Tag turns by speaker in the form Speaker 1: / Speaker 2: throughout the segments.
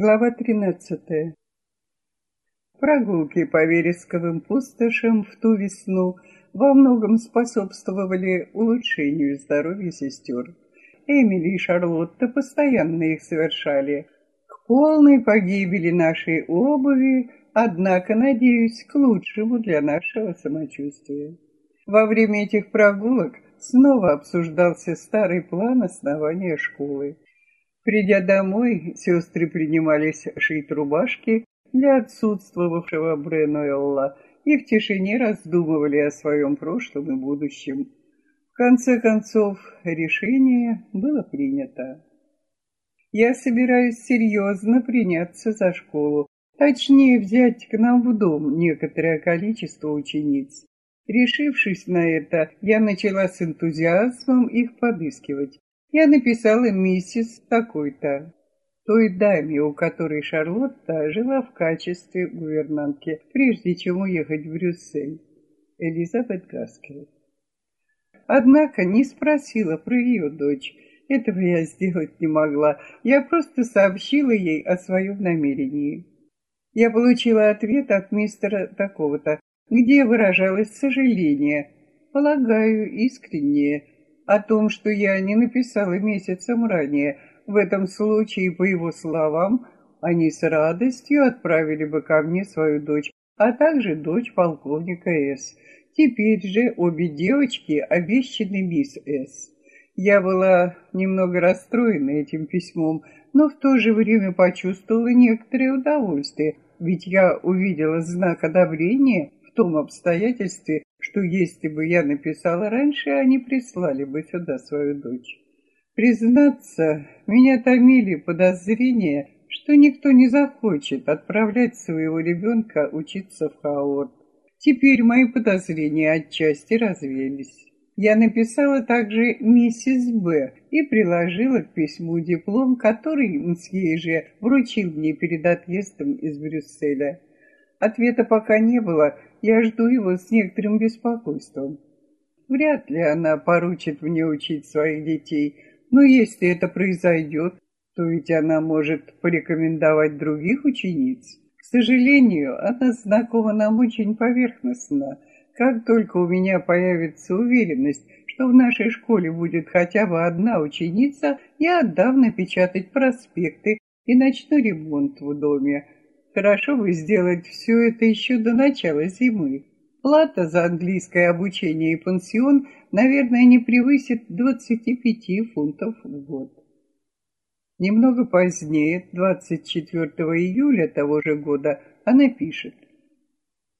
Speaker 1: Глава 13. Прогулки по вересковым пустошам в ту весну во многом способствовали улучшению здоровья сестер. Эмили и Шарлотта постоянно их совершали. К полной погибели нашей обуви, однако, надеюсь, к лучшему для нашего самочувствия. Во время этих прогулок снова обсуждался старый план основания школы. Придя домой, сестры принимались шить рубашки для отсутствовавшего Бренуэлла и в тишине раздумывали о своем прошлом и будущем. В конце концов, решение было принято. Я собираюсь серьезно приняться за школу, точнее взять к нам в дом некоторое количество учениц. Решившись на это, я начала с энтузиазмом их подыскивать. Я написала миссис такой-то, той даме, у которой Шарлотта жила в качестве гувернантки, прежде чем уехать в Брюссель. Элизабет Гаскел. Однако не спросила про ее дочь. Этого я сделать не могла. Я просто сообщила ей о своем намерении. Я получила ответ от мистера такого-то, где выражалось сожаление, полагаю, искреннее, о том, что я не написала месяцем ранее. В этом случае, по его словам, они с радостью отправили бы ко мне свою дочь, а также дочь полковника С. Теперь же обе девочки обещаны мисс С. Я была немного расстроена этим письмом, но в то же время почувствовала некоторое удовольствие, ведь я увидела знак одобрения в том обстоятельстве, что если бы я написала раньше, они прислали бы сюда свою дочь. Признаться, меня томили подозрения, что никто не захочет отправлять своего ребенка учиться в Хаорт. Теперь мои подозрения отчасти развеялись. Я написала также миссис Б. и приложила к письму диплом, который мсье же вручил мне перед отъездом из Брюсселя. Ответа пока не было, я жду его с некоторым беспокойством. Вряд ли она поручит мне учить своих детей, но если это произойдет, то ведь она может порекомендовать других учениц. К сожалению, она знакома нам очень поверхностно. Как только у меня появится уверенность, что в нашей школе будет хотя бы одна ученица, я отдам напечатать проспекты и начну ремонт в доме. Хорошо бы сделать все это еще до начала зимы. Плата за английское обучение и пансион, наверное, не превысит 25 фунтов в год. Немного позднее, 24 июля того же года, она пишет.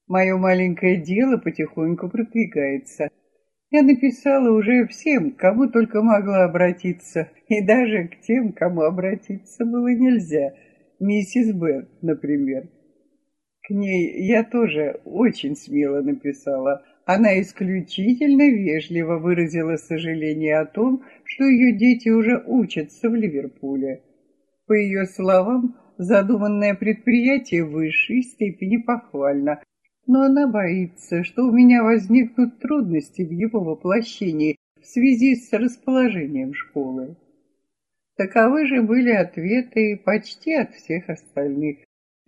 Speaker 1: «Мое маленькое дело потихоньку продвигается. Я написала уже всем, кому только могла обратиться, и даже к тем, кому обратиться было нельзя – миссис Б, например. К ней я тоже очень смело написала. Она исключительно вежливо выразила сожаление о том, что ее дети уже учатся в Ливерпуле. По ее словам, задуманное предприятие в высшей степени похвально, но она боится, что у меня возникнут трудности в его воплощении в связи с расположением школы. Таковы же были ответы почти от всех остальных.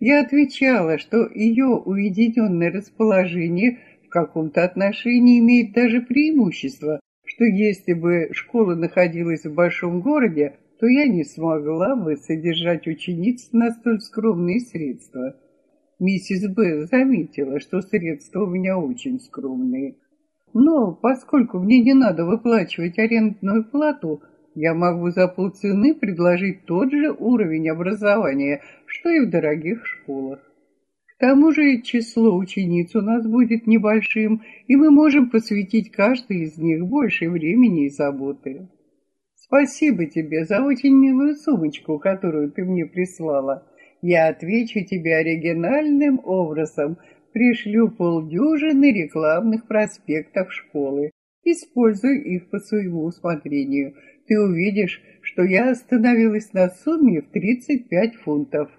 Speaker 1: Я отвечала, что ее уединенное расположение в каком-то отношении имеет даже преимущество, что если бы школа находилась в большом городе, то я не смогла бы содержать учениц на столь скромные средства. Миссис Б. заметила, что средства у меня очень скромные. Но поскольку мне не надо выплачивать арендную плату, я могу за полцены предложить тот же уровень образования, что и в дорогих школах. К тому же число учениц у нас будет небольшим, и мы можем посвятить каждой из них больше времени и заботы. Спасибо тебе за очень милую сумочку, которую ты мне прислала. Я отвечу тебе оригинальным образом, пришлю полдюжины рекламных проспектов школы. Используй их по своему усмотрению – ты увидишь, что я остановилась на сумме в 35 фунтов.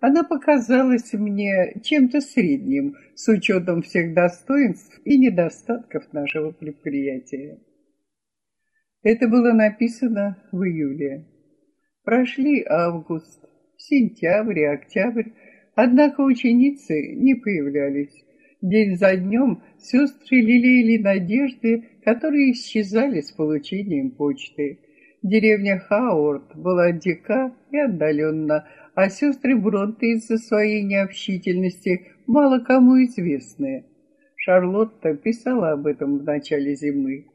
Speaker 1: Она показалась мне чем-то средним, с учетом всех достоинств и недостатков нашего предприятия. Это было написано в июле. Прошли август, Сентябрь октябрь, однако ученицы не появлялись. День за днем сестры лелеяли надежды, которые исчезали с получением почты. Деревня Хауорт была дика и отдаленно, а сестры Бронте из-за своей необщительности мало кому известны. Шарлотта писала об этом в начале зимы.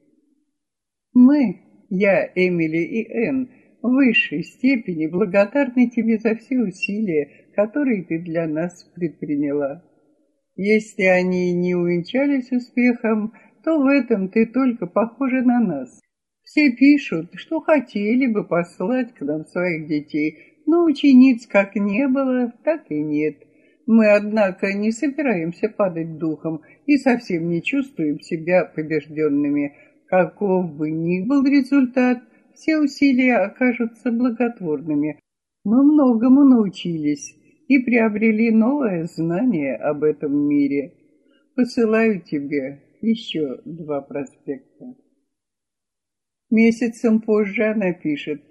Speaker 1: «Мы, я, Эмили и Энн, в высшей степени благодарны тебе за все усилия, которые ты для нас предприняла. Если они не увенчались успехом, то в этом ты только похожа на нас. Все пишут, что хотели бы послать к нам своих детей, но учениц как не было, так и нет. Мы, однако, не собираемся падать духом и совсем не чувствуем себя побежденными. Каков бы ни был результат, все усилия окажутся благотворными. Мы многому научились и приобрели новое знание об этом мире. Посылаю тебе еще два проспекта. Месяцем позже она пишет.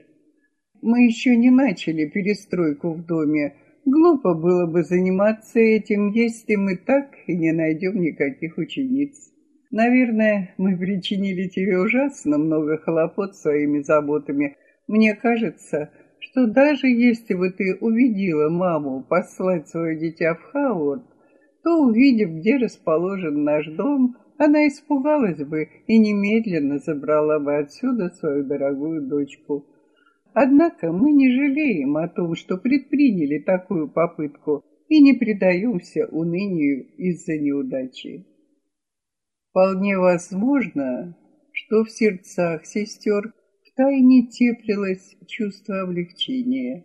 Speaker 1: Мы еще не начали перестройку в доме. Глупо было бы заниматься этим, если мы так и не найдем никаких учениц. Наверное, мы причинили тебе ужасно много хлопот своими заботами. Мне кажется, что даже если бы ты убедила маму послать свое дитя в Хауард, то, увидев, где расположен наш дом, она испугалась бы и немедленно забрала бы отсюда свою дорогую дочку. Однако мы не жалеем о том, что предприняли такую попытку и не предаемся унынию из-за неудачи. Вполне возможно, что в сердцах сестер втайне теплилось чувство облегчения.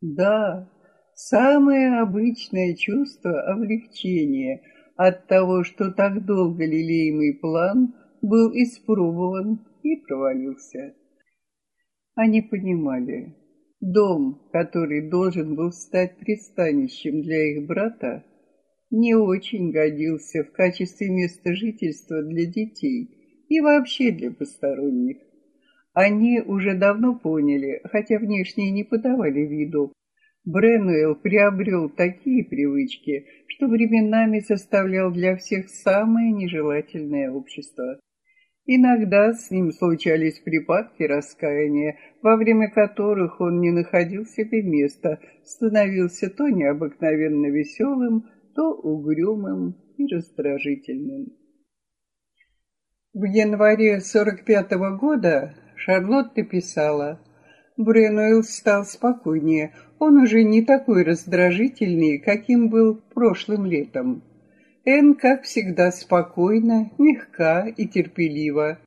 Speaker 1: Да, самое обычное чувство облегчения от того, что так долго лелеемый план был испробован и провалился. Они понимали, дом, который должен был стать пристанищем для их брата, не очень годился в качестве места жительства для детей и вообще для посторонних. Они уже давно поняли, хотя внешне не подавали виду, Бренуэлл приобрел такие привычки, что временами составлял для всех самое нежелательное общество. Иногда с ним случались припадки раскаяния, во время которых он не находил себе места, становился то необыкновенно веселым, то угрюмым и раздражительным. В январе 45 -го года Шарлотта писала, Бренуэлл стал спокойнее, он уже не такой раздражительный, каким был прошлым летом. Энн, как всегда, спокойна, мягка и терпелива.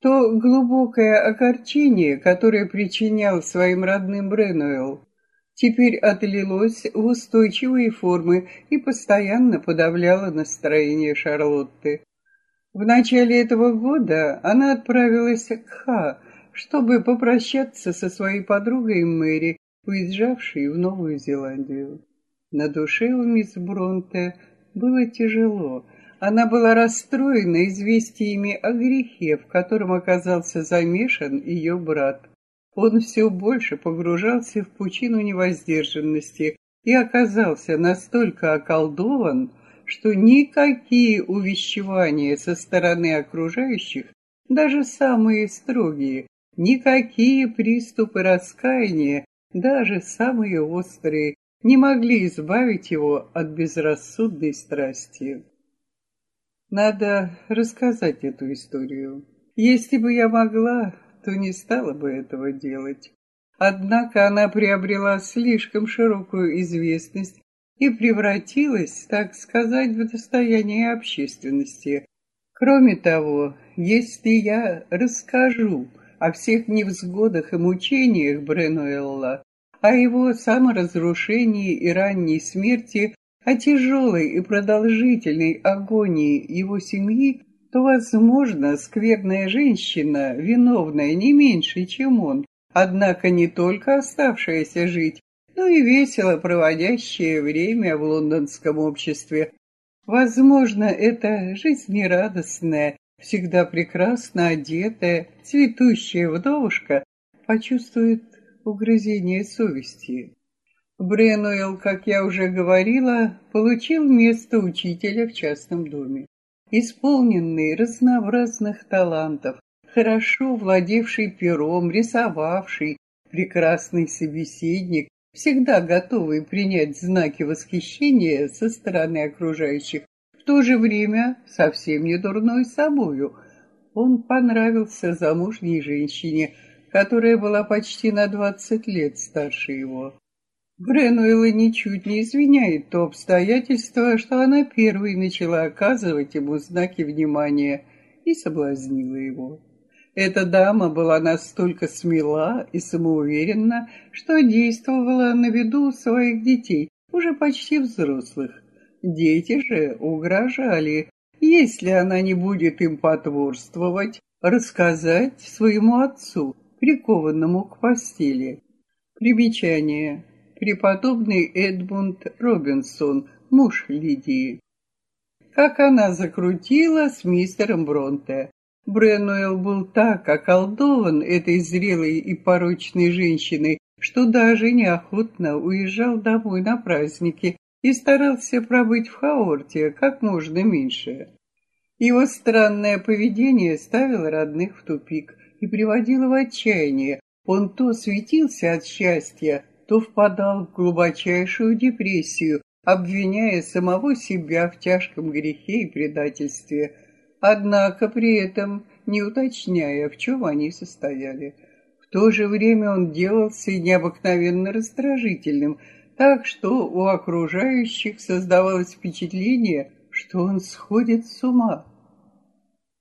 Speaker 1: То глубокое огорчение, которое причинял своим родным Бренуэлл, теперь отлилось в устойчивые формы и постоянно подавляло настроение Шарлотты. В начале этого года она отправилась к Ха, чтобы попрощаться со своей подругой Мэри, уезжавшей в Новую Зеландию. На душе у мисс Бронте было тяжело. Она была расстроена известиями о грехе, в котором оказался замешан ее брат. Он все больше погружался в пучину невоздержанности и оказался настолько околдован, что никакие увещевания со стороны окружающих, даже самые строгие, никакие приступы раскаяния, даже самые острые, не могли избавить его от безрассудной страсти. Надо рассказать эту историю. Если бы я могла, то не стала бы этого делать. Однако она приобрела слишком широкую известность и превратилась, так сказать, в достояние общественности. Кроме того, если я расскажу о всех невзгодах и мучениях Бренуэлла, о его саморазрушении и ранней смерти, о тяжелой и продолжительной агонии его семьи, то, возможно, скверная женщина, виновная не меньше, чем он, однако не только оставшаяся жить, но и весело проводящее время в лондонском обществе. Возможно, это жизнерадостная, всегда прекрасно одетая, цветущая вдовушка почувствует угрызение совести. Бренуэлл, как я уже говорила, получил место учителя в частном доме. Исполненный разнообразных талантов, хорошо владевший пером, рисовавший, прекрасный собеседник, всегда готовый принять знаки восхищения со стороны окружающих, в то же время совсем не дурной собою. Он понравился замужней женщине, которая была почти на двадцать лет старше его. Бренуэлла ничуть не извиняет то обстоятельство, что она первой начала оказывать ему знаки внимания и соблазнила его. Эта дама была настолько смела и самоуверенна, что действовала на виду своих детей, уже почти взрослых. Дети же угрожали, если она не будет им потворствовать, рассказать своему отцу, прикованному к постели. Примечание преподобный Эдмунд Робинсон, муж Лидии. Как она закрутила с мистером Бронте. Бренуэлл был так околдован этой зрелой и порочной женщиной, что даже неохотно уезжал домой на праздники и старался пробыть в Хаорте как можно меньше. Его странное поведение ставило родных в тупик и приводило в отчаяние. Он то светился от счастья, то впадал в глубочайшую депрессию, обвиняя самого себя в тяжком грехе и предательстве, однако при этом не уточняя, в чем они состояли. В то же время он делался необыкновенно раздражительным, так что у окружающих создавалось впечатление, что он сходит с ума.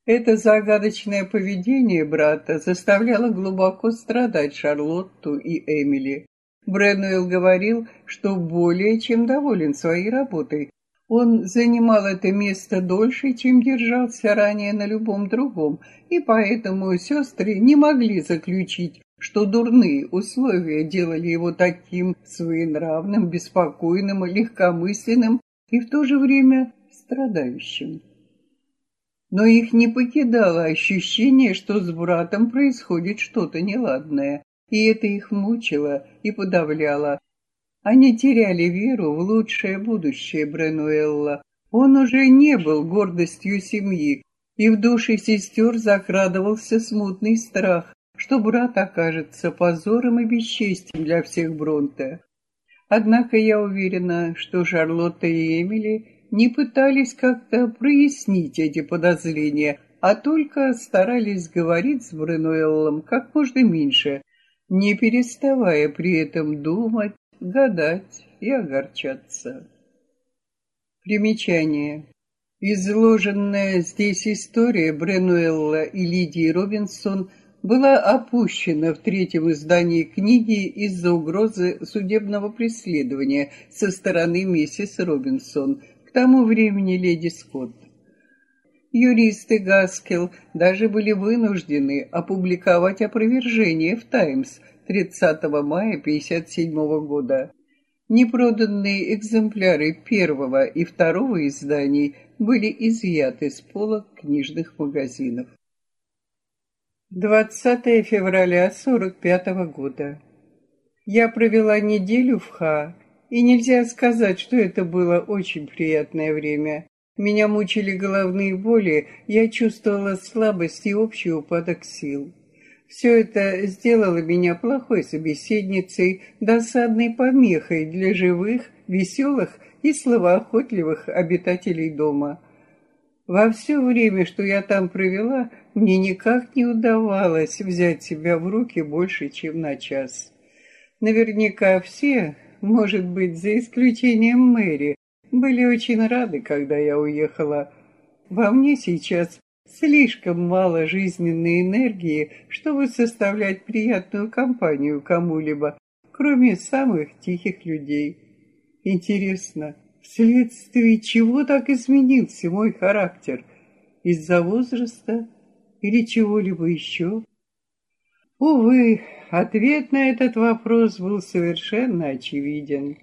Speaker 1: Это загадочное поведение брата заставляло глубоко страдать Шарлотту и Эмили. Бренуэлл говорил, что более чем доволен своей работой. Он занимал это место дольше, чем держался ранее на любом другом, и поэтому сестры не могли заключить, что дурные условия делали его таким своенравным, беспокойным, легкомысленным и в то же время страдающим. Но их не покидало ощущение, что с братом происходит что-то неладное и это их мучило и подавляло. Они теряли веру в лучшее будущее Бренуэлла. Он уже не был гордостью семьи, и в душе сестер закрадывался смутный страх, что брат окажется позором и бесчестием для всех Бронте. Однако я уверена, что Шарлотта и Эмили не пытались как-то прояснить эти подозрения, а только старались говорить с Бренуэллом как можно меньше, не переставая при этом думать, гадать и огорчаться. Примечание. Изложенная здесь история Бренуэлла и Лидии Робинсон была опущена в третьем издании книги из-за угрозы судебного преследования со стороны миссис Робинсон, к тому времени леди Скотт. Юристы Гаскел даже были вынуждены опубликовать опровержение в «Таймс» 30 мая 1957 года. Непроданные экземпляры первого и второго изданий были изъяты с полок книжных магазинов. 20 февраля 45 года. Я провела неделю в Ха, и нельзя сказать, что это было очень приятное время. Меня мучили головные боли, я чувствовала слабость и общий упадок сил. Все это сделало меня плохой собеседницей, досадной помехой для живых, веселых и словоохотливых обитателей дома. Во все время, что я там провела, мне никак не удавалось взять себя в руки больше, чем на час. Наверняка все, может быть, за исключением Мэри, были очень рады, когда я уехала. Во мне сейчас слишком мало жизненной энергии, чтобы составлять приятную компанию кому-либо, кроме самых тихих людей. Интересно, вследствие чего так изменился мой характер? Из-за возраста или чего-либо еще? Увы, ответ на этот вопрос был совершенно очевиден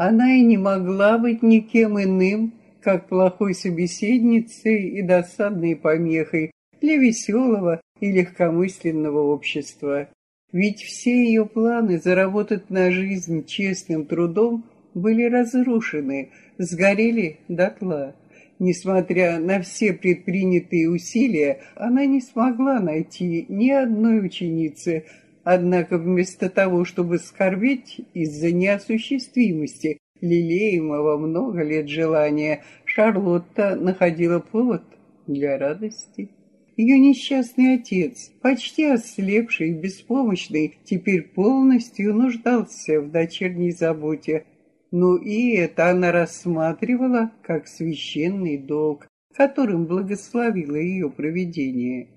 Speaker 1: она и не могла быть никем иным, как плохой собеседницей и досадной помехой для веселого и легкомысленного общества. Ведь все ее планы заработать на жизнь честным трудом были разрушены, сгорели дотла. Несмотря на все предпринятые усилия, она не смогла найти ни одной ученицы, однако вместо того, чтобы скорбеть из-за неосуществимости лелеемого много лет желания, Шарлотта находила повод для радости. Ее несчастный отец, почти ослепший и беспомощный, теперь полностью нуждался в дочерней заботе. Но и это она рассматривала как священный долг, которым благословило ее провидение.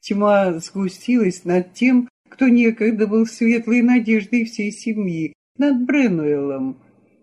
Speaker 1: Тьма сгустилась над тем, кто некогда был светлой надеждой всей семьи, над Бренуэлом.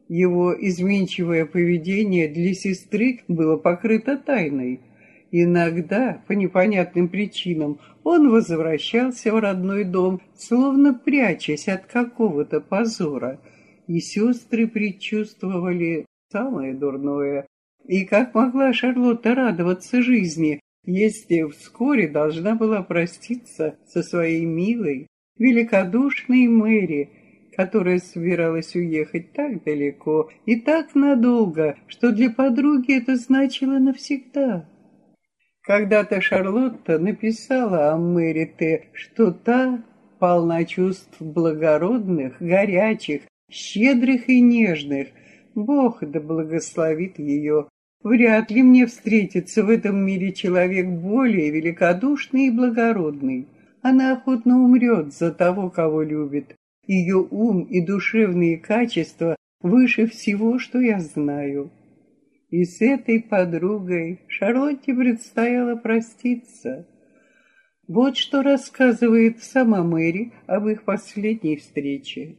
Speaker 1: Его изменчивое поведение для сестры было покрыто тайной – Иногда, по непонятным причинам, он возвращался в родной дом, словно прячась от какого-то позора, и сестры предчувствовали самое дурное. И как могла Шарлотта радоваться жизни, если вскоре должна была проститься со своей милой, великодушной Мэри, которая собиралась уехать так далеко и так надолго, что для подруги это значило навсегда. Когда-то Шарлотта написала о Мэри Т., что та полна чувств благородных, горячих, щедрых и нежных. Бог да благословит ее. Вряд ли мне встретится в этом мире человек более великодушный и благородный. Она охотно умрет за того, кого любит. Ее ум и душевные качества выше всего, что я знаю. И с этой подругой Шарлотте предстояло проститься. Вот что рассказывает сама Мэри об их последней встрече.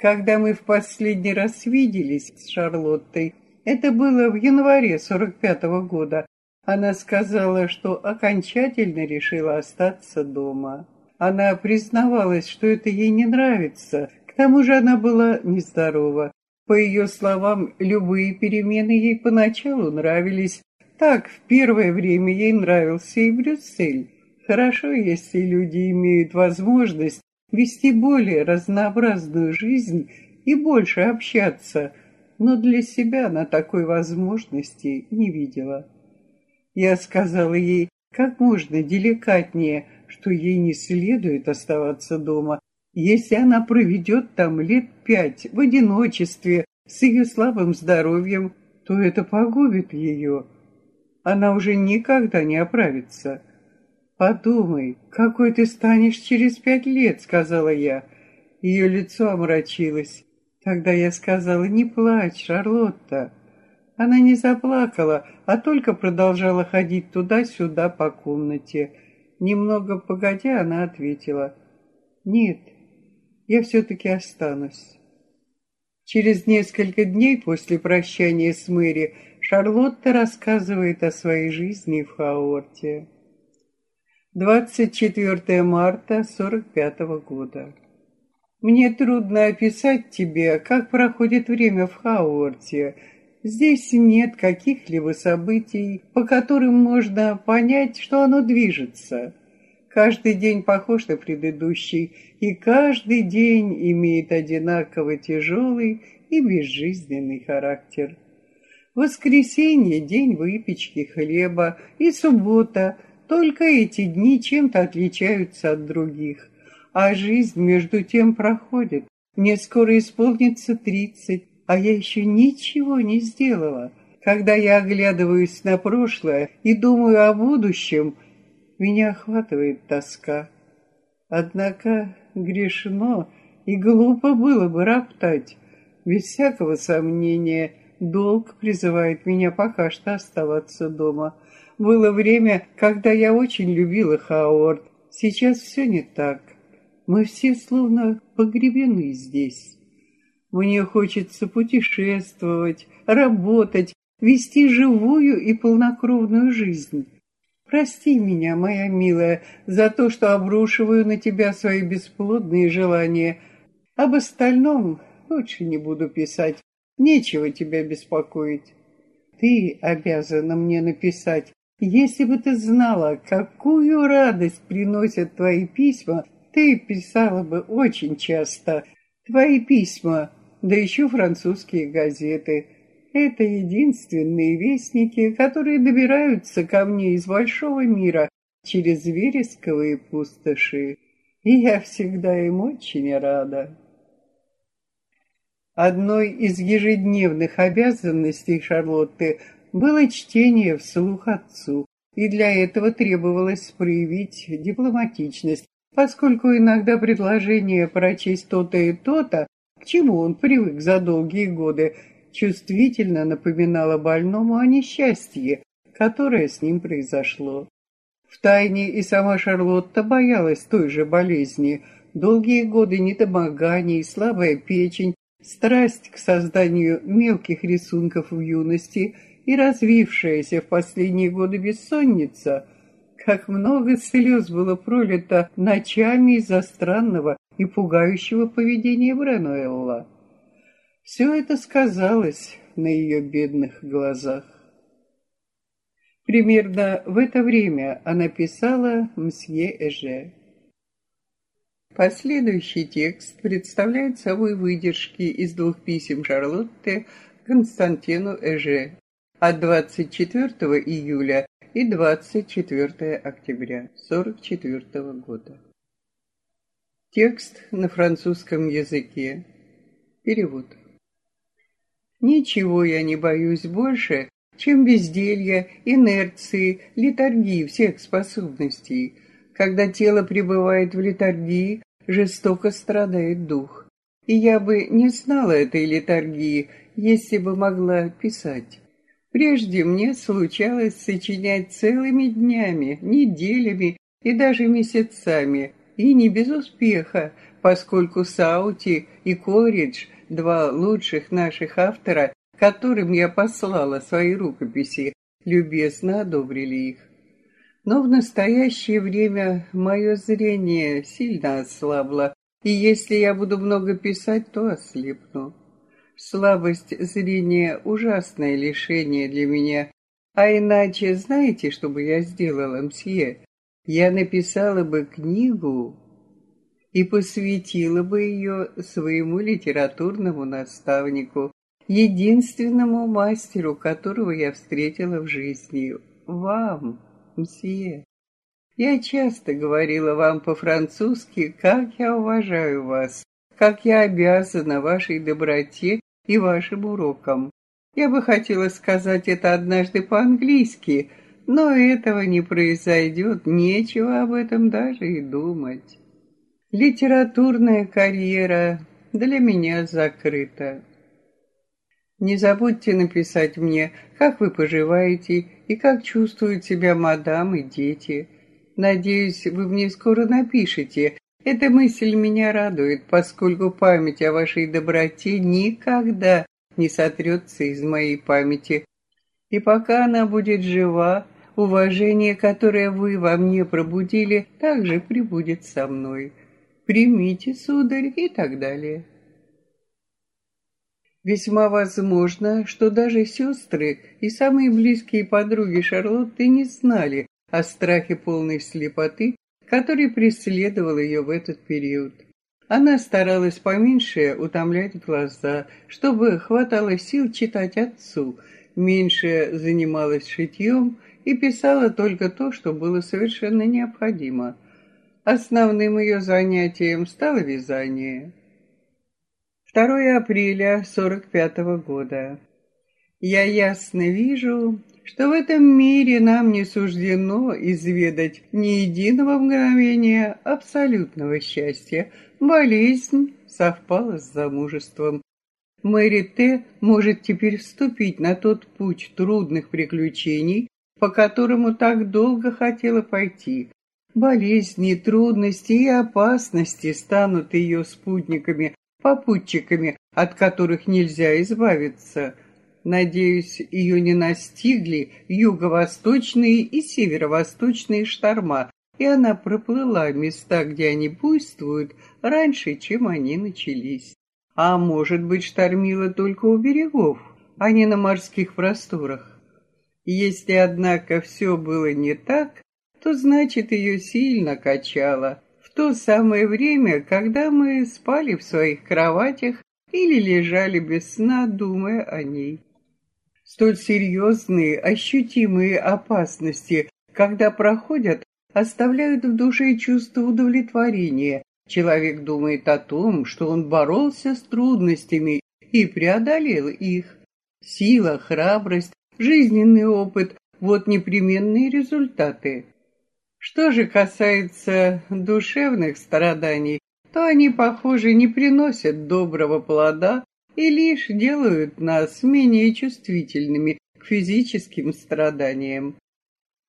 Speaker 1: Когда мы в последний раз виделись с Шарлоттой, это было в январе 45-го года, она сказала, что окончательно решила остаться дома. Она признавалась, что это ей не нравится, к тому же она была нездорова, по ее словам, любые перемены ей поначалу нравились. Так, в первое время ей нравился и Брюссель. Хорошо, если люди имеют возможность вести более разнообразную жизнь и больше общаться, но для себя она такой возможности не видела. Я сказала ей, как можно деликатнее, что ей не следует оставаться дома, если она проведет там лет пять в одиночестве, с ее слабым здоровьем, то это погубит ее. Она уже никогда не оправится. «Подумай, какой ты станешь через пять лет», — сказала я. Ее лицо омрачилось. Тогда я сказала, «Не плачь, Шарлотта». Она не заплакала, а только продолжала ходить туда-сюда по комнате. Немного погодя, она ответила, «Нет, я все-таки останусь». Через несколько дней после прощания с Мэри Шарлотта рассказывает о своей жизни в Хаорте. 24 марта 45 года. Мне трудно описать тебе, как проходит время в Хаорте. Здесь нет каких-либо событий, по которым можно понять, что оно движется. Каждый день похож на предыдущий, и каждый день имеет одинаково тяжелый и безжизненный характер. Воскресенье – день выпечки хлеба, и суббота – только эти дни чем-то отличаются от других. А жизнь между тем проходит. Мне скоро исполнится тридцать, а я еще ничего не сделала. Когда я оглядываюсь на прошлое и думаю о будущем – меня охватывает тоска. Однако грешно и глупо было бы роптать. Без всякого сомнения, долг призывает меня пока что оставаться дома. Было время, когда я очень любила Хауард. Сейчас все не так. Мы все словно погребены здесь. Мне хочется путешествовать, работать, вести живую и полнокровную жизнь. Прости меня, моя милая, за то, что обрушиваю на тебя свои бесплодные желания. Об остальном лучше не буду писать. Нечего тебя беспокоить. Ты обязана мне написать. Если бы ты знала, какую радость приносят твои письма, Ты писала бы очень часто. Твои письма, да еще французские газеты. Это единственные вестники, которые добираются ко мне из большого мира через вересковые пустоши. И я всегда им очень рада. Одной из ежедневных обязанностей Шарлотты было чтение вслух отцу, и для этого требовалось проявить дипломатичность, поскольку иногда предложение прочесть то-то и то-то, к чему он привык за долгие годы, чувствительно напоминало больному о несчастье, которое с ним произошло. Втайне и сама Шарлотта боялась той же болезни. Долгие годы недомоганий, слабая печень, страсть к созданию мелких рисунков в юности и развившаяся в последние годы бессонница, как много слез было пролито ночами из-за странного и пугающего поведения Бренуэлла. Все это сказалось на ее бедных глазах. Примерно в это время она писала мсье Эже. Последующий текст представляет собой выдержки из двух писем Шарлотты Константину Эже от 24 июля и 24 октября 1944 года. Текст на французском языке. Перевод. Ничего я не боюсь больше, чем безделья, инерции, литургии всех способностей. Когда тело пребывает в литургии, жестоко страдает дух. И я бы не знала этой литургии, если бы могла писать. Прежде мне случалось сочинять целыми днями, неделями и даже месяцами, и не без успеха, поскольку Саути и Коридж, два лучших наших автора, которым я послала свои рукописи, любезно одобрили их. Но в настоящее время мое зрение сильно ослабло, и если я буду много писать, то ослепну. Слабость зрения — ужасное лишение для меня. А иначе знаете, что бы я сделала, мсье? Я написала бы книгу и посвятила бы ее своему литературному наставнику, единственному мастеру, которого я встретила в жизни, вам, мсье. Я часто говорила вам по-французски, как я уважаю вас, как я обязана вашей доброте и вашим урокам. Я бы хотела сказать это однажды по-английски, но этого не произойдет, нечего об этом даже и думать. Литературная карьера для меня закрыта. Не забудьте написать мне, как вы поживаете и как чувствуют себя мадам и дети. Надеюсь, вы мне скоро напишете. Эта мысль меня радует, поскольку память о вашей доброте никогда не сотрется из моей памяти. И пока она будет жива, уважение, которое вы во мне пробудили, также прибудет со мной. Примите, сударь, и так далее. Весьма возможно, что даже сестры и самые близкие подруги Шарлотты не знали о страхе полной слепоты, который преследовал ее в этот период. Она старалась поменьше утомлять глаза, чтобы хватало сил читать отцу, меньше занималась шитьем и писала только то, что было совершенно необходимо. Основным ее занятием стало вязание. 2 апреля 45 -го года. Я ясно вижу, что в этом мире нам не суждено изведать ни единого мгновения абсолютного счастья. Болезнь совпала с замужеством. Мэри Т. может теперь вступить на тот путь трудных приключений, по которому так долго хотела пойти. Болезни, трудности и опасности станут ее спутниками попутчиками, от которых нельзя избавиться. Надеюсь, ее не настигли юго-восточные и северо-восточные шторма, и она проплыла места, где они буйствуют, раньше, чем они начались. А может быть, штормила только у берегов, а не на морских просторах. Если, однако, все было не так, то значит ее сильно качало, в то самое время, когда мы спали в своих кроватях или лежали без сна, думая о ней. Столь серьезные, ощутимые опасности, когда проходят, оставляют в душе чувство удовлетворения. Человек думает о том, что он боролся с трудностями и преодолел их. Сила, храбрость, жизненный опыт – вот непременные результаты. Что же касается душевных страданий, то они, похоже, не приносят доброго плода и лишь делают нас менее чувствительными к физическим страданиям.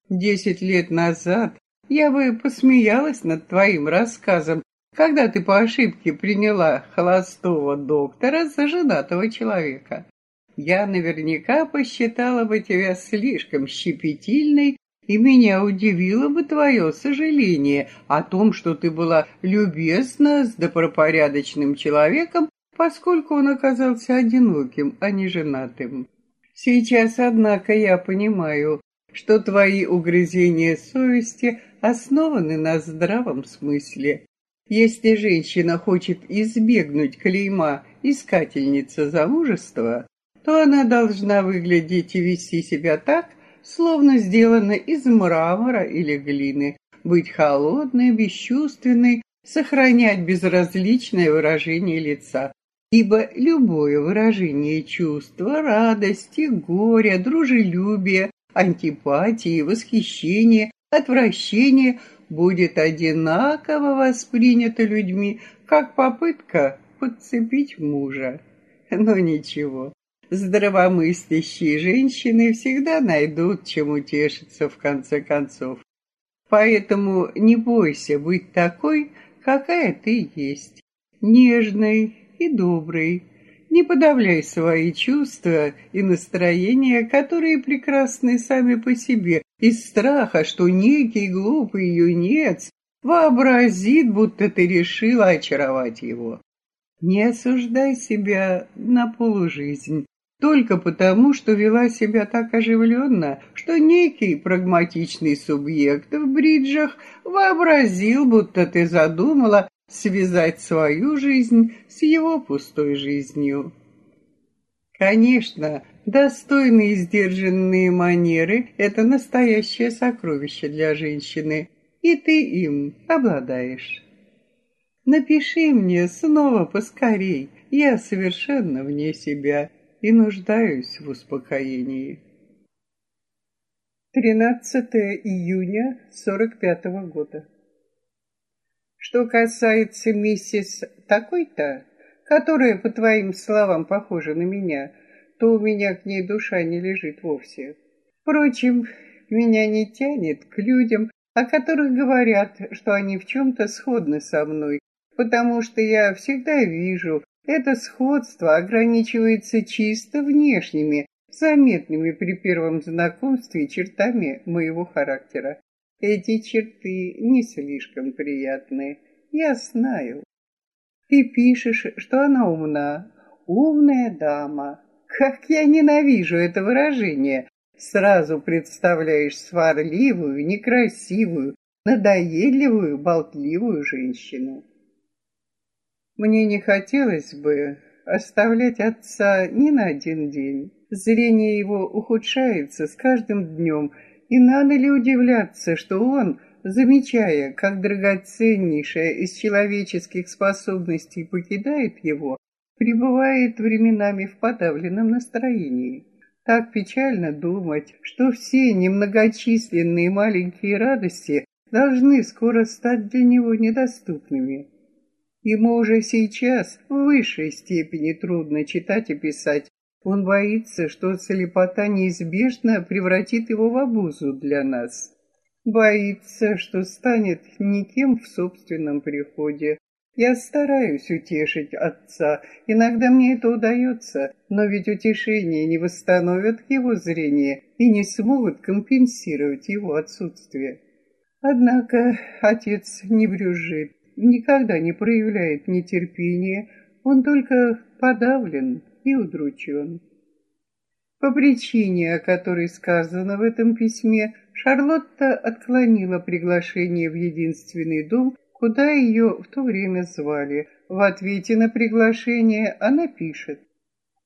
Speaker 1: Десять лет назад я бы посмеялась над твоим рассказом, когда ты по ошибке приняла холостого доктора за женатого человека. Я наверняка посчитала бы тебя слишком щепетильной, и меня удивило бы твое сожаление о том, что ты была любезна с добропорядочным человеком, поскольку он оказался одиноким, а не женатым. Сейчас, однако, я понимаю, что твои угрызения совести основаны на здравом смысле. Если женщина хочет избегнуть клейма «искательница замужества», то она должна выглядеть и вести себя так, словно сделана из мрамора или глины, быть холодной, бесчувственной, сохранять безразличное выражение лица. Ибо любое выражение чувства, радости, горя, дружелюбия, антипатии, восхищения, отвращения будет одинаково воспринято людьми, как попытка подцепить мужа. Но ничего, здравомыслящие женщины всегда найдут, чем утешиться в конце концов. Поэтому не бойся быть такой, какая ты есть, нежной и доброй. Не подавляй свои чувства и настроения, которые прекрасны сами по себе, из страха, что некий глупый юнец вообразит, будто ты решила очаровать его. Не осуждай себя на полужизнь, только потому, что вела себя так оживленно, что некий прагматичный субъект в бриджах вообразил, будто ты задумала связать свою жизнь с его пустой жизнью. Конечно, достойные сдержанные манеры — это настоящее сокровище для женщины, и ты им обладаешь. Напиши мне снова поскорей, я совершенно вне себя и нуждаюсь в успокоении. 13 июня 45 -го года. Что касается миссис такой-то, которая, по твоим словам, похожа на меня, то у меня к ней душа не лежит вовсе. Впрочем, меня не тянет к людям, о которых говорят, что они в чем-то сходны со мной, потому что я всегда вижу, это сходство ограничивается чисто внешними, заметными при первом знакомстве чертами моего характера. Эти черты не слишком приятные, я знаю. Ты пишешь, что она умна, умная дама. Как я ненавижу это выражение. Сразу представляешь сварливую, некрасивую, надоедливую, болтливую женщину. Мне не хотелось бы оставлять отца ни на один день. Зрение его ухудшается с каждым днем, и надо ли удивляться, что он, замечая, как драгоценнейшая из человеческих способностей покидает его, пребывает временами в подавленном настроении. Так печально думать, что все немногочисленные маленькие радости должны скоро стать для него недоступными. Ему уже сейчас в высшей степени трудно читать и писать. Он боится, что слепота неизбежно превратит его в обузу для нас. Боится, что станет никем в собственном приходе. Я стараюсь утешить отца. Иногда мне это удается, но ведь утешение не восстановят его зрение и не смогут компенсировать его отсутствие. Однако отец не брюжит никогда не проявляет нетерпения, он только подавлен и удручен. По причине, о которой сказано в этом письме, Шарлотта отклонила приглашение в единственный дом, куда ее в то время звали. В ответе на приглашение она пишет.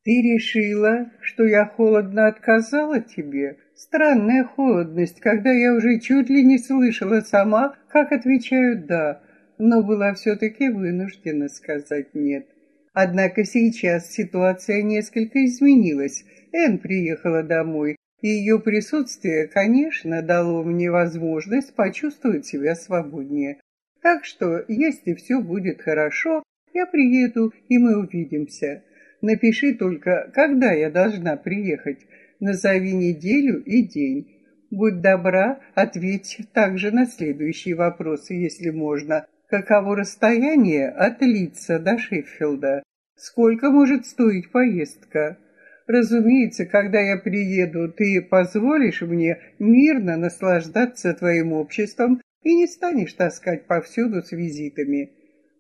Speaker 1: «Ты решила, что я холодно отказала тебе? Странная холодность, когда я уже чуть ли не слышала сама, как отвечаю «да», но была все-таки вынуждена сказать «нет». Однако сейчас ситуация несколько изменилась. Энн приехала домой, и ее присутствие, конечно, дало мне возможность почувствовать себя свободнее. Так что, если все будет хорошо, я приеду, и мы увидимся. Напиши только, когда я должна приехать. Назови неделю и день. Будь добра, ответь также на следующие вопросы, если можно. Каково расстояние от Лица до Шеффилда? Сколько может стоить поездка? Разумеется, когда я приеду, ты позволишь мне мирно наслаждаться твоим обществом и не станешь таскать повсюду с визитами.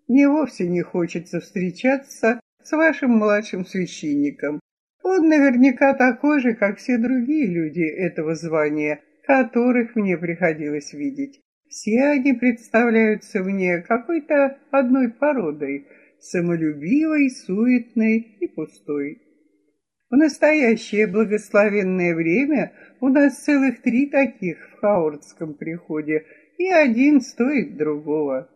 Speaker 1: Мне вовсе не хочется встречаться с вашим младшим священником. Он наверняка такой же, как все другие люди этого звания, которых мне приходилось видеть. Все они представляются мне какой-то одной породой, самолюбивой, суетной и пустой. В настоящее благословенное время у нас целых три таких в Хаурдском приходе, и один стоит другого.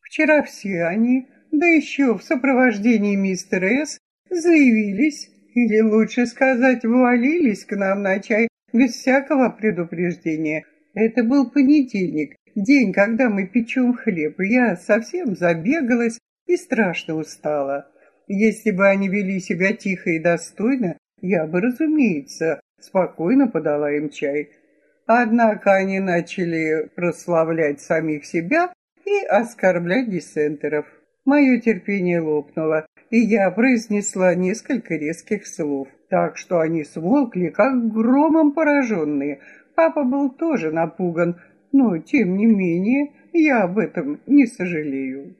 Speaker 1: Вчера все они, да еще в сопровождении мистера С, заявились, или лучше сказать, ввалились к нам на чай без всякого предупреждения. Это был понедельник, день, когда мы печем хлеб, я совсем забегалась и страшно устала. Если бы они вели себя тихо и достойно, я бы, разумеется, спокойно подала им чай. Однако они начали прославлять самих себя и оскорблять диссентеров. Мое терпение лопнуло, и я произнесла несколько резких слов, так что они смолкли, как громом пораженные. Папа был тоже напуган, но, тем не менее, я об этом не сожалею.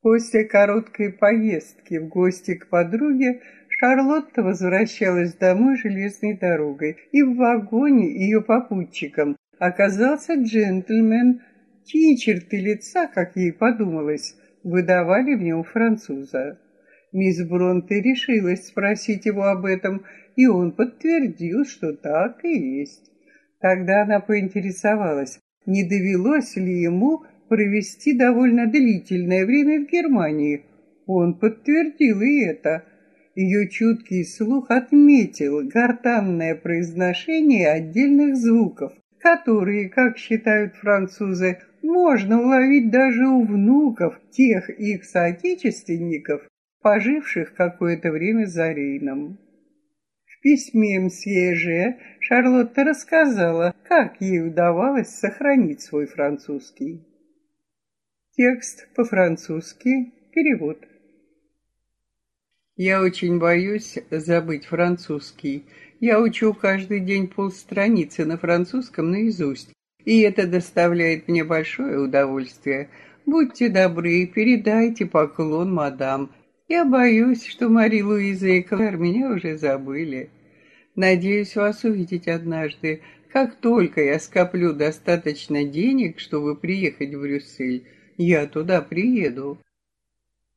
Speaker 1: После короткой поездки в гости к подруге Шарлотта возвращалась домой железной дорогой, и в вагоне ее попутчиком оказался джентльмен, чьи черты лица, как ей подумалось, выдавали в нем француза. Мисс Бронте решилась спросить его об этом, и он подтвердил, что так и есть. Тогда она поинтересовалась, не довелось ли ему провести довольно длительное время в Германии. Он подтвердил и это – ее чуткий слух отметил гортанное произношение отдельных звуков, которые, как считают французы, можно уловить даже у внуков тех их соотечественников, поживших какое-то время за Рейном. Письме мсье Же Шарлотта рассказала, как ей удавалось сохранить свой французский. Текст по-французски, перевод. Я очень боюсь забыть французский. Я учу каждый день полстраницы на французском наизусть, и это доставляет мне большое удовольствие. Будьте добры, передайте поклон, мадам. Я боюсь, что Мари Луиза и Клэр меня уже забыли. Надеюсь вас увидеть однажды. Как только я скоплю достаточно денег, чтобы приехать в Брюссель, я туда приеду.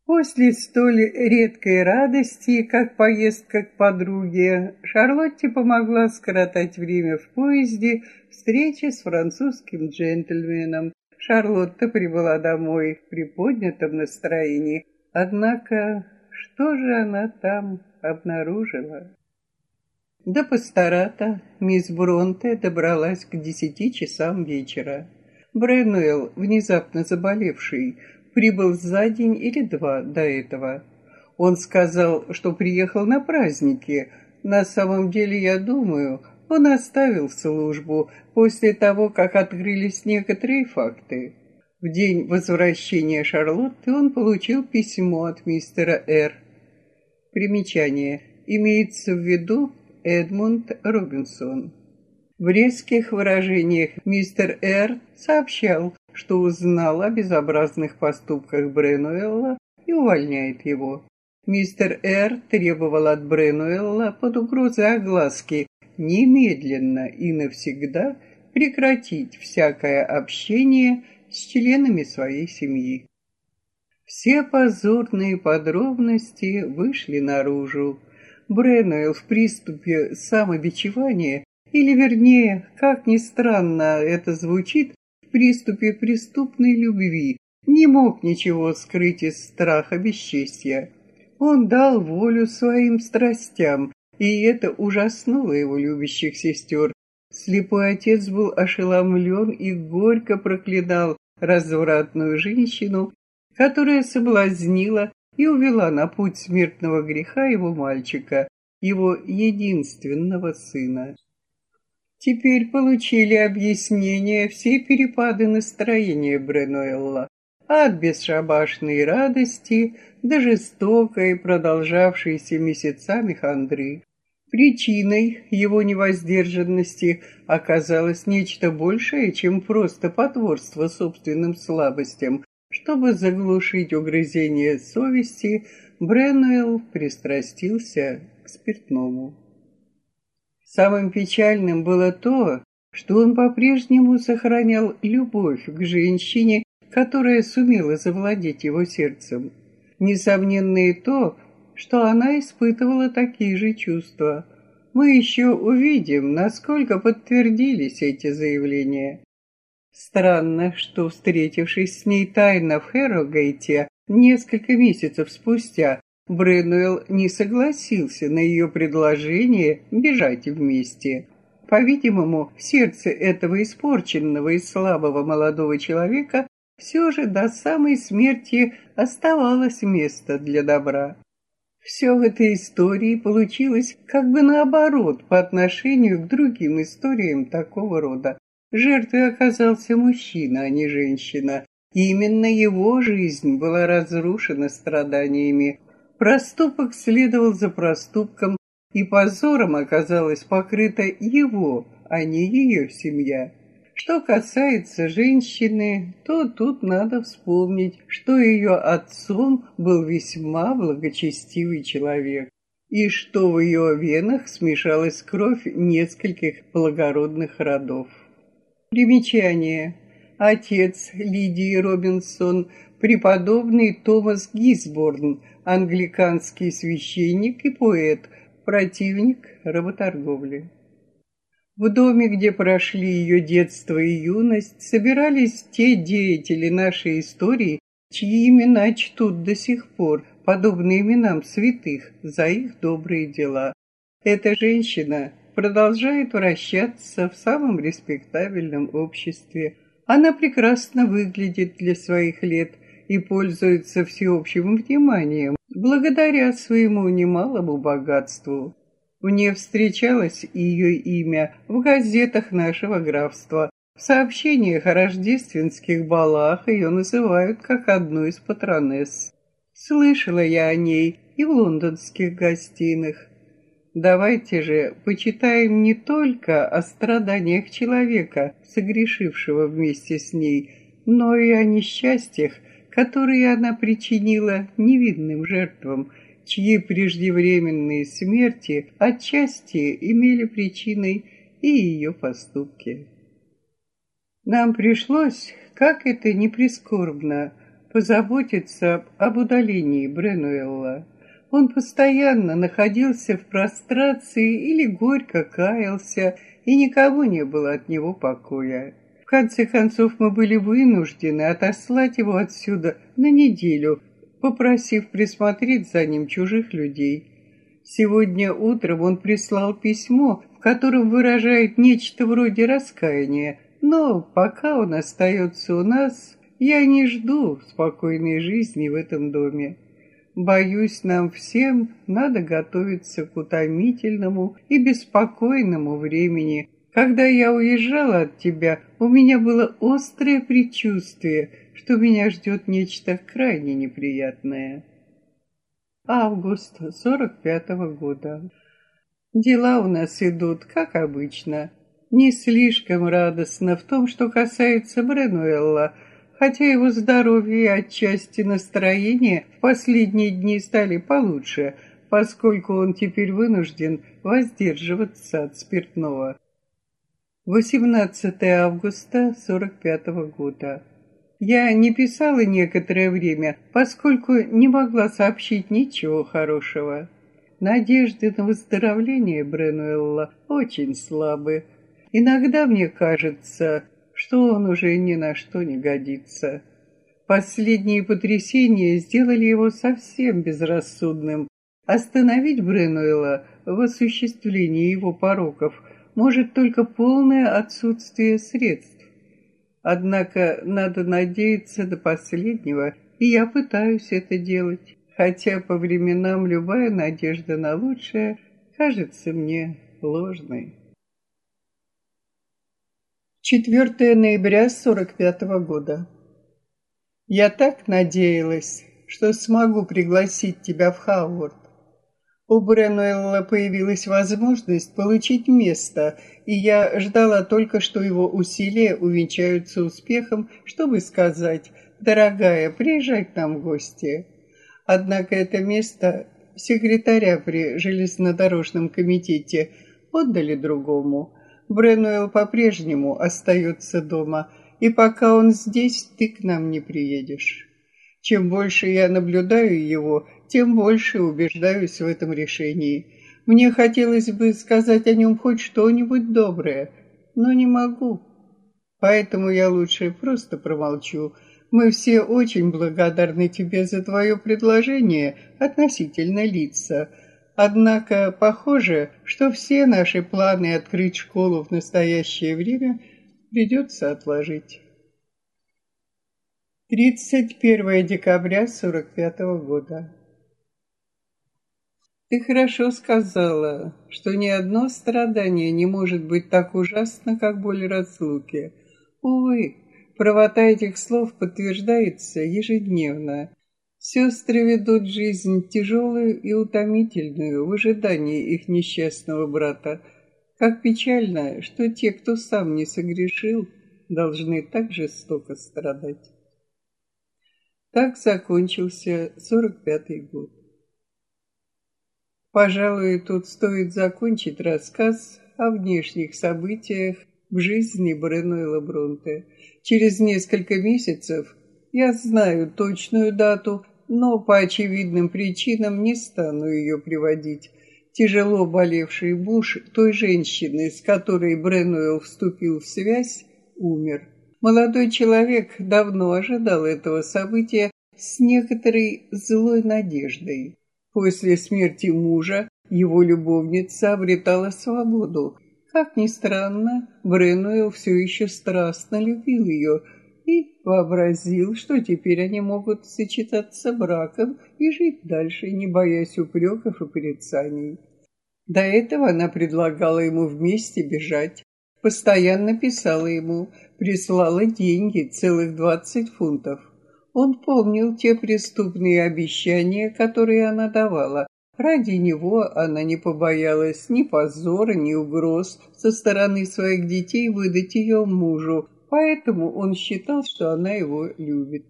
Speaker 1: После столь редкой радости, как поездка к подруге, Шарлотте помогла скоротать время в поезде встреча с французским джентльменом. Шарлотта прибыла домой в приподнятом настроении. Однако, что же она там обнаружила? До пастората мисс Бронте добралась к десяти часам вечера. Бренуэлл, внезапно заболевший, прибыл за день или два до этого. Он сказал, что приехал на праздники. На самом деле, я думаю, он оставил службу после того, как открылись некоторые факты. В день возвращения Шарлотты он получил письмо от мистера Р. Примечание. Имеется в виду Эдмунд Робинсон. В резких выражениях мистер Р. сообщал, что узнал о безобразных поступках Бренуэлла и увольняет его. Мистер Р. требовал от Бренуэлла под угрозой огласки немедленно и навсегда прекратить всякое общение с членами своей семьи. Все позорные подробности вышли наружу. Бренуэлл в приступе самобичевания, или вернее, как ни странно это звучит, в приступе преступной любви, не мог ничего скрыть из страха бесчестья. Он дал волю своим страстям, и это ужаснуло его любящих сестер. Слепой отец был ошеломлен и горько проклинал развратную женщину, которая соблазнила и увела на путь смертного греха его мальчика, его единственного сына. Теперь получили объяснение все перепады настроения Бренуэлла, от бесшабашной радости до жестокой, продолжавшейся месяцами хандры. Причиной его невоздержанности оказалось нечто большее, чем просто потворство собственным слабостям. Чтобы заглушить угрызение совести, Бренуэлл пристрастился к спиртному. Самым печальным было то, что он по-прежнему сохранял любовь к женщине, которая сумела завладеть его сердцем. Несомненно и то, что она испытывала такие же чувства. Мы еще увидим, насколько подтвердились эти заявления. Странно, что, встретившись с ней тайно в Хэррогейте несколько месяцев спустя, Бренуэлл не согласился на ее предложение бежать вместе. По-видимому, в сердце этого испорченного и слабого молодого человека все же до самой смерти оставалось место для добра. Все в этой истории получилось как бы наоборот по отношению к другим историям такого рода. Жертвой оказался мужчина, а не женщина. И именно его жизнь была разрушена страданиями. Проступок следовал за проступком, и позором оказалась покрыта его, а не ее семья. Что касается женщины, то тут надо вспомнить, что ее отцом был весьма благочестивый человек, и что в ее венах смешалась кровь нескольких благородных родов. Примечание. Отец Лидии Робинсон, преподобный Томас Гисборн, англиканский священник и поэт, противник работорговли. В доме, где прошли ее детство и юность, собирались те деятели нашей истории, чьи имена чтут до сих пор, подобно именам святых, за их добрые дела. Эта женщина продолжает вращаться в самом респектабельном обществе. Она прекрасно выглядит для своих лет и пользуется всеобщим вниманием благодаря своему немалому богатству. Мне встречалось ее имя в газетах нашего графства. В сообщениях о рождественских балах ее называют как одну из патронесс. Слышала я о ней и в лондонских гостиных. Давайте же почитаем не только о страданиях человека, согрешившего вместе с ней, но и о несчастьях, которые она причинила невинным жертвам – чьи преждевременные смерти отчасти имели причиной и ее поступки. Нам пришлось, как это ни прискорбно, позаботиться об удалении Бренуэлла. Он постоянно находился в прострации или горько каялся, и никого не было от него покоя. В конце концов мы были вынуждены отослать его отсюда на неделю, попросив присмотреть за ним чужих людей. Сегодня утром он прислал письмо, в котором выражает нечто вроде раскаяния, но пока он остается у нас, я не жду спокойной жизни в этом доме. Боюсь, нам всем надо готовиться к утомительному и беспокойному времени. Когда я уезжала от тебя, у меня было острое предчувствие – что меня ждет нечто крайне неприятное. Август сорок пятого года. Дела у нас идут, как обычно. Не слишком радостно в том, что касается Бренуэлла, хотя его здоровье и отчасти настроение в последние дни стали получше, поскольку он теперь вынужден воздерживаться от спиртного. 18 августа 45 года. Я не писала некоторое время, поскольку не могла сообщить ничего хорошего. Надежды на выздоровление Бренуэлла очень слабы. Иногда мне кажется, что он уже ни на что не годится. Последние потрясения сделали его совсем безрассудным. Остановить Бренуэла в осуществлении его пороков может только полное отсутствие средств. Однако надо надеяться до последнего, и я пытаюсь это делать, хотя по временам любая надежда на лучшее кажется мне ложной. 4 ноября 45 -го года. Я так надеялась, что смогу пригласить тебя в Хауард. У Бренуэлла появилась возможность получить место, и я ждала только, что его усилия увенчаются успехом, чтобы сказать «Дорогая, приезжай к нам в гости». Однако это место секретаря при железнодорожном комитете отдали другому. Бренуэлл по-прежнему остается дома, и пока он здесь, ты к нам не приедешь. Чем больше я наблюдаю его, тем больше убеждаюсь в этом решении. Мне хотелось бы сказать о нем хоть что-нибудь доброе, но не могу. Поэтому я лучше просто промолчу. Мы все очень благодарны тебе за твое предложение относительно лица. Однако похоже, что все наши планы открыть школу в настоящее время придется отложить. 31 декабря 45 года. Ты хорошо сказала, что ни одно страдание не может быть так ужасно, как боль разлуки. Увы, правота этих слов подтверждается ежедневно. Сестры ведут жизнь тяжелую и утомительную в ожидании их несчастного брата. Как печально, что те, кто сам не согрешил, должны так жестоко страдать. Так закончился сорок пятый год. Пожалуй, тут стоит закончить рассказ о внешних событиях в жизни Бренуэла Бронте. Через несколько месяцев я знаю точную дату, но по очевидным причинам не стану ее приводить. Тяжело болевший Буш той женщины, с которой Бренуэлл вступил в связь, умер. Молодой человек давно ожидал этого события с некоторой злой надеждой. После смерти мужа его любовница обретала свободу. Как ни странно, Бренуэлл все еще страстно любил ее и вообразил, что теперь они могут сочетаться браком и жить дальше, не боясь упреков и порицаний. До этого она предлагала ему вместе бежать, постоянно писала ему, прислала деньги, целых двадцать фунтов. Он помнил те преступные обещания, которые она давала. Ради него она не побоялась ни позора, ни угроз со стороны своих детей выдать ее мужу, поэтому он считал, что она его любит.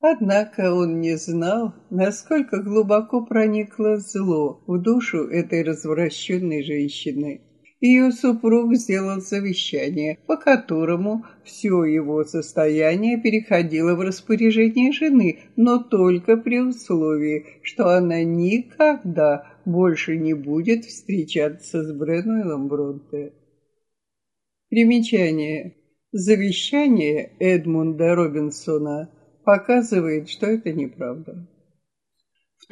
Speaker 1: Однако он не знал, насколько глубоко проникло зло в душу этой развращенной женщины ее супруг сделал завещание, по которому все его состояние переходило в распоряжение жены, но только при условии, что она никогда больше не будет встречаться с Бренуэлом Бронте. Примечание. Завещание Эдмунда Робинсона показывает, что это неправда.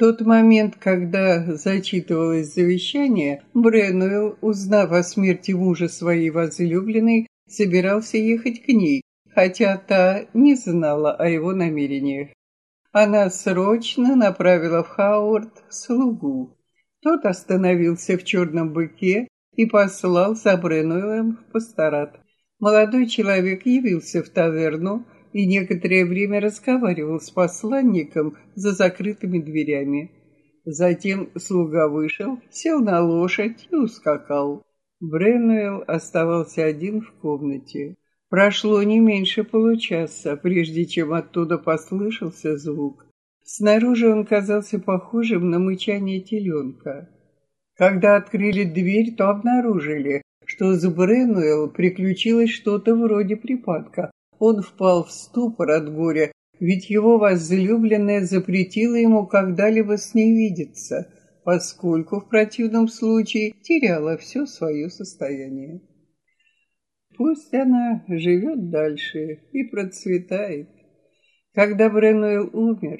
Speaker 1: Тот момент, когда зачитывалось завещание, Бренуэлл, узнав о смерти мужа своей возлюбленной, собирался ехать к ней, хотя та не знала о его намерениях. Она срочно направила в Хауард слугу. Тот остановился в черном быке и послал за Бренуэлем в пасторат. Молодой человек явился в таверну, и некоторое время разговаривал с посланником за закрытыми дверями. Затем слуга вышел, сел на лошадь и ускакал. Бренуэлл оставался один в комнате. Прошло не меньше получаса, прежде чем оттуда послышался звук. Снаружи он казался похожим на мычание теленка. Когда открыли дверь, то обнаружили, что с Бренуэлл приключилось что-то вроде припадка. Он впал в ступор от горя, ведь его возлюбленная запретила ему когда-либо с ней видеться, поскольку в противном случае теряла все свое состояние. Пусть она живет дальше и процветает. Когда Бренуэлл умер,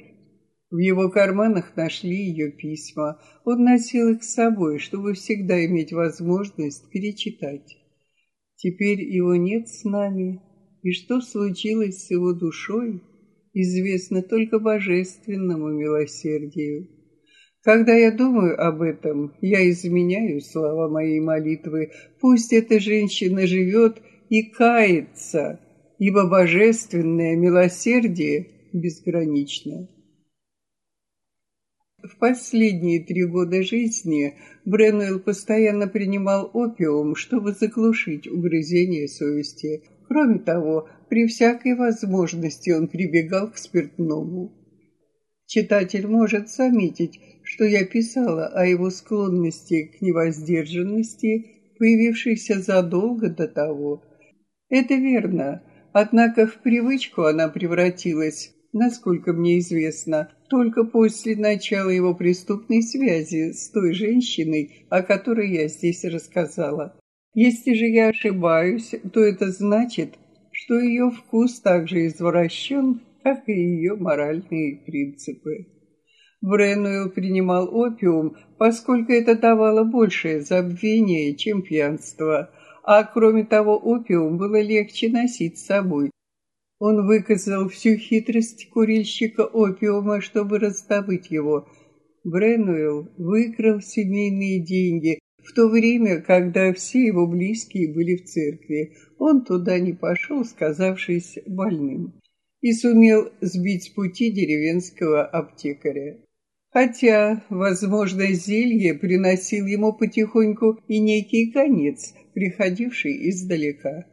Speaker 1: в его карманах нашли ее письма. Он носил их с собой, чтобы всегда иметь возможность перечитать. Теперь его нет с нами, и что случилось с его душой, известно только божественному милосердию. Когда я думаю об этом, я изменяю слова моей молитвы. Пусть эта женщина живет и кается, ибо божественное милосердие безгранично. В последние три года жизни Бренуэлл постоянно принимал опиум, чтобы заглушить угрызение совести. Кроме того, при всякой возможности он прибегал к спиртному. Читатель может заметить, что я писала о его склонности к невоздержанности, появившейся задолго до того. Это верно, однако в привычку она превратилась, насколько мне известно, только после начала его преступной связи с той женщиной, о которой я здесь рассказала. Если же я ошибаюсь, то это значит, что ее вкус так же извращен, как и ее моральные принципы. Бренуэлл принимал опиум, поскольку это давало большее забвение, чем пьянство, а кроме того опиум было легче носить с собой. Он выказал всю хитрость курильщика опиума, чтобы раздобыть его. Бренуэлл выкрал семейные деньги, в то время, когда все его близкие были в церкви. Он туда не пошел, сказавшись больным, и сумел сбить с пути деревенского аптекаря. Хотя, возможно, зелье приносил ему потихоньку и некий конец, приходивший издалека.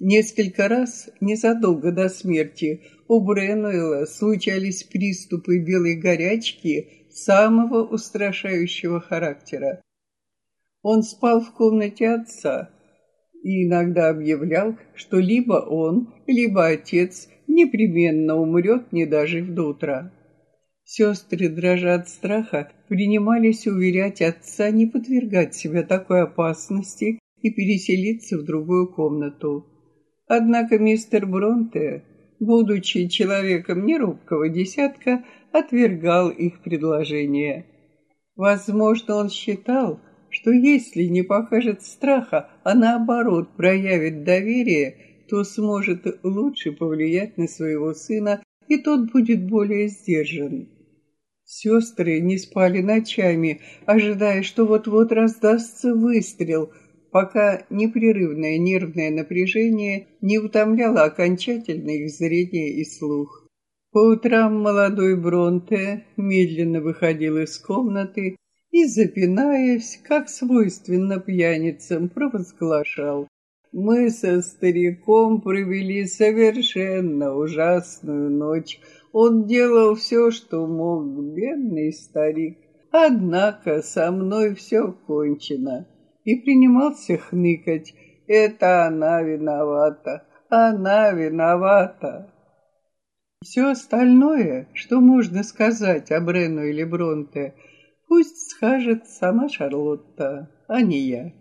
Speaker 1: Несколько раз, незадолго до смерти, у Бренуэла случались приступы белой горячки самого устрашающего характера. Он спал в комнате отца и иногда объявлял, что либо он, либо отец непременно умрет, не дожив до утра. Сестры, дрожа от страха, принимались уверять отца не подвергать себя такой опасности и переселиться в другую комнату. Однако мистер Бронте, будучи человеком неробкого десятка, отвергал их предложение. Возможно, он считал, что если не покажет страха, а наоборот проявит доверие, то сможет лучше повлиять на своего сына, и тот будет более сдержан. Сестры не спали ночами, ожидая, что вот-вот раздастся выстрел, пока непрерывное нервное напряжение не утомляло окончательно их зрение и слух. По утрам молодой Бронте медленно выходил из комнаты и, запинаясь, как свойственно пьяницам, провозглашал. Мы со стариком провели совершенно ужасную ночь. Он делал все, что мог, бедный старик. Однако со мной все кончено. И принимался хныкать. Это она виновата, она виновата. Все остальное, что можно сказать о Брену или Бронте, пусть скажет сама Шарлотта, а не я.